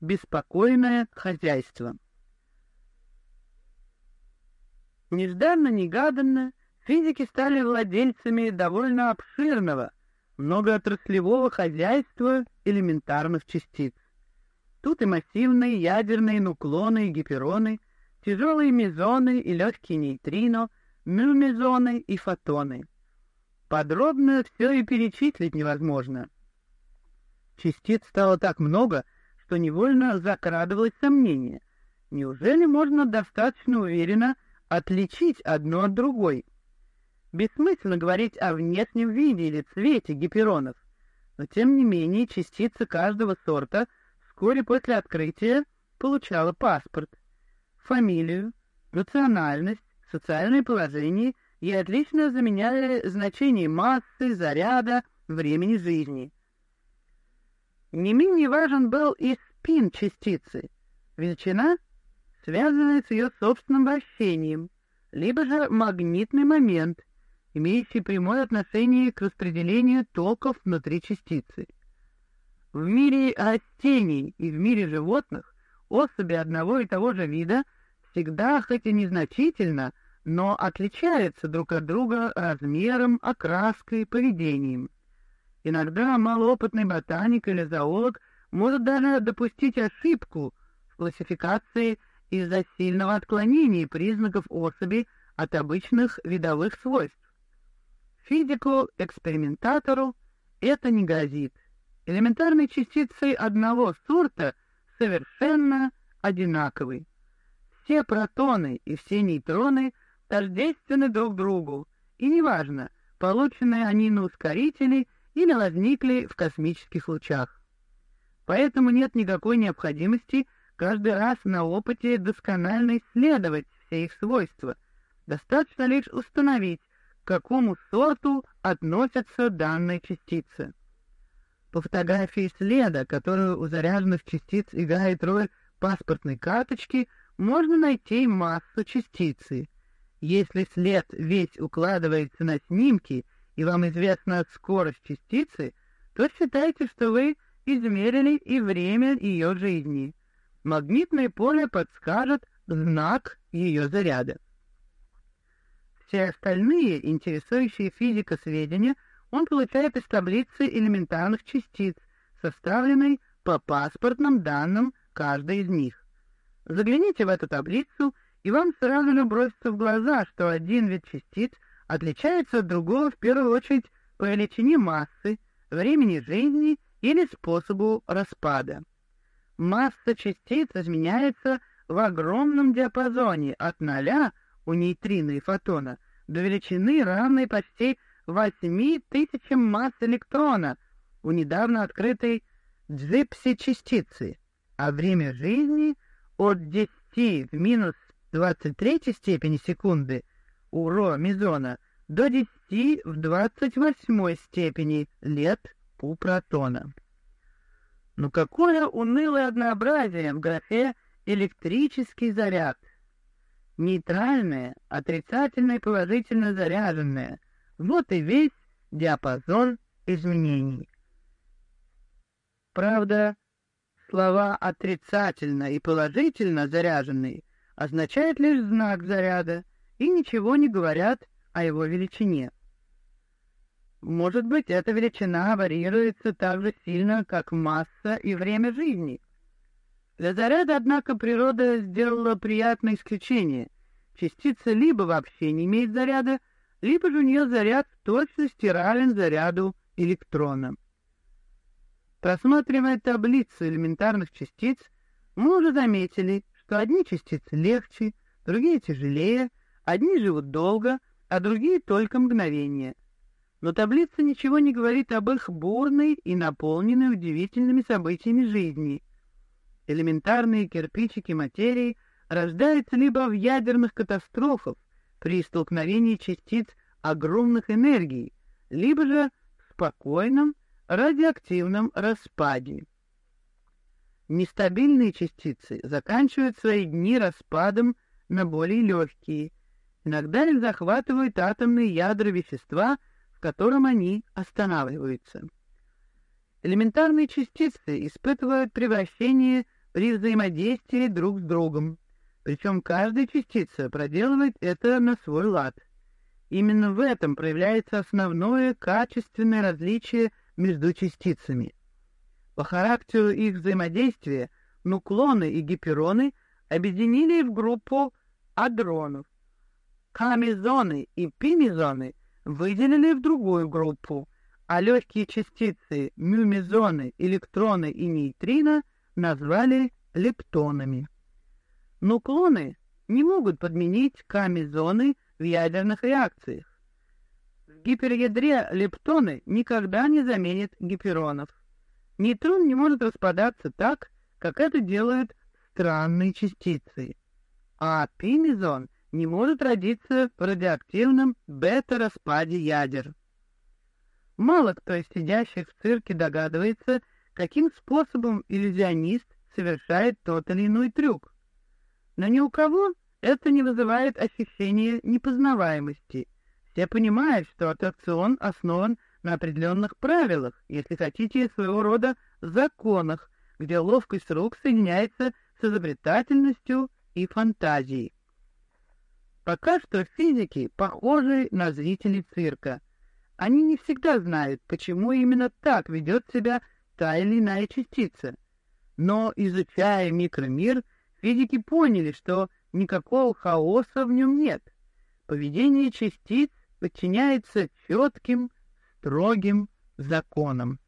беспокойное хозяйство. Нежданно-негаданно физики стали владельцами довольно обширного, многоотраслевого хозяйства элементарных частиц. Тут и массивные ядерные нуклоны и гипероны, тяжелые мезоны и легкие нейтрино, мюмезоны и фотоны. Подробно все и перечислить невозможно. Частиц стало так много, что невольно закрадывалось сомнение. Неужели можно достаточно уверенно отличить одно от другой? Бессмысленно говорить о внешнем виде или цвете гиперонов, но тем не менее частица каждого сорта вскоре после открытия получала паспорт, фамилию, национальность, социальное положение и отлично заменяли значение массы, заряда, времени жизни. Не менее важен был и спин частицы, величина, связанная с ее собственным вращением, либо же магнитный момент, имеющий прямое отношение к распределению токов внутри частицы. В мире растений и в мире животных особи одного и того же вида всегда, хоть и незначительно, но отличаются друг от друга размером, окраской, поведением. Иногда малоопытный ботаник или зоолог может даже допустить ошибку в классификации из-за сильного отклонения признаков особи от обычных видовых свойств. Физику-экспериментатору это не грозит. Элементарные частицы одного сорта совершенно одинаковы. Все протоны и все нейтроны тождественны друг другу, и неважно, полученные они на ускорителе или возникли в космических лучах. Поэтому нет никакой необходимости каждый раз на опыте досконально исследовать все их свойства. Достаточно лишь установить, к какому сорту относятся данные частицы. По фотографии следа, которую у заряженных частиц играет роль паспортной карточки, можно найти массу частицы. Если след весь укладывается на снимки, и вам известна скорость частицы, то считайте, что вы измерили и время ее жизни. Магнитное поле подскажет знак ее заряда. Все остальные, интересующие физика сведения, он получает из таблицы элементарных частиц, составленной по паспортным данным каждой из них. Загляните в эту таблицу, и вам сразу же бросится в глаза, что один вид частиц отличается от другого в первую очередь по величине массы, времени жизни или способу распада. Масса частиц изменяется в огромном диапазоне от ноля у нейтрина и фотона до величины, равной почти 8 тысячам масс электрона у недавно открытой дзипси-частицы, а время жизни от 10 в минус 23 степени секунды у ро мезона до 10 в 28 степени лет у протона. Ну какое унылое однообразие в графе «электрический заряд». Нейтральное, отрицательное положительно заряженное. Вот и весь диапазон изменений. Правда, слова «отрицательно» и «положительно» заряженный означают лишь знак заряда и ничего не говорят о его величине. Может быть, эта величина варьируется так же сильно, как масса и время жизни. Для заряда, однако, природа сделала приятное исключение. Частица либо вообще не имеет заряда, либо же у нее заряд в точности равен заряду электрона. Просматривая таблицу элементарных частиц, мы уже заметили, что одни частицы легче, другие тяжелее, одни живут долго, а другие только мгновение. Но таблица ничего не говорит об их бурной и наполненной удивительными событиями жизни — элементарные кирпичики материи рождаются либо в ядерных катастрофах при столкновении частиц огромных энергий, либо же в спокойном радиоактивном распаде. Нестабильные частицы заканчивают свои дни распадом на более легкие, иногда их захватывают атомные ядра вещества, в котором они останавливаются. Элементарные частицы испытывают превращение при взаимодействии друг с другом. Причем каждая частица проделывает это на свой лад. Именно в этом проявляется основное качественное различие между частицами. По характеру их взаимодействия нуклоны и гипероны объединили в группу адронов. Камезоны и пимезоны выделили в другую группу, а легкие частицы мюмезоны, электроны и нейтрино назвали лептонами. Нуклоны не могут подменить камезоны в ядерных реакциях. В гиперядре лептоны никогда не заменят гиперонов. Нейтрон не может распадаться так, как это делают странные частицы. А пимезон не может родиться в радиоактивном бета-распаде ядер. Мало кто из сидящих в цирке догадывается, каким способом иллюзионист совершает тот или иной трюк. Но ни у кого это не вызывает ощущения непознаваемости. Все понимают, что аттракцион основан на определенных правилах, если хотите, своего рода законах, где ловкость рук соединяется с изобретательностью и фантазией. Пока что физики похожи на зрителей цирка. Они не всегда знают, почему именно так ведет себя та или иная частица. Но, изучая микромир, физики поняли, что никакого хаоса в нем нет. Поведение частиц подчиняется четким, строгим законам.